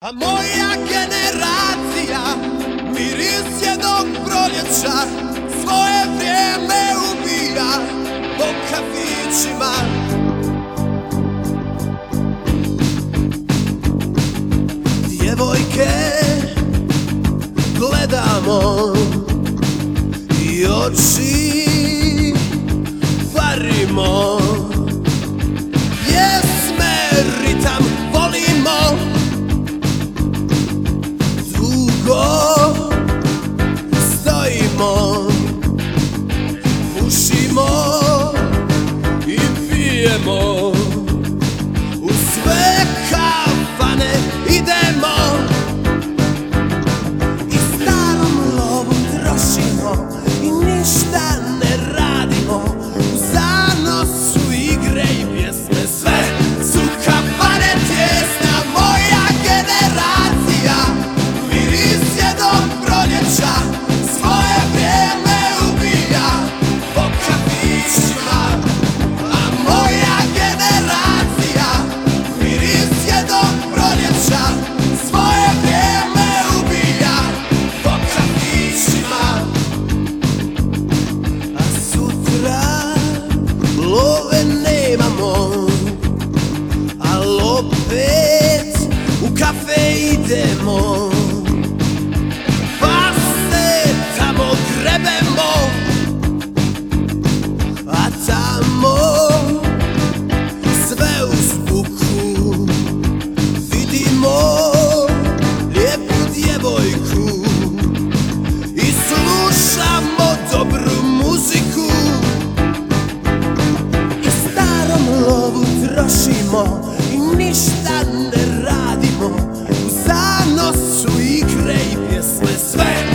A moja generacija miris jednog proljeća svoje vrijeme ubija po kafićima. Djevojke gledamo nuevo idemo. Pa se tamo grebemo A tamo sve u spuku Vidimo lijepu djevojku I slušamo dobru muziku. I starom lovu trošimo I ništa ne stand.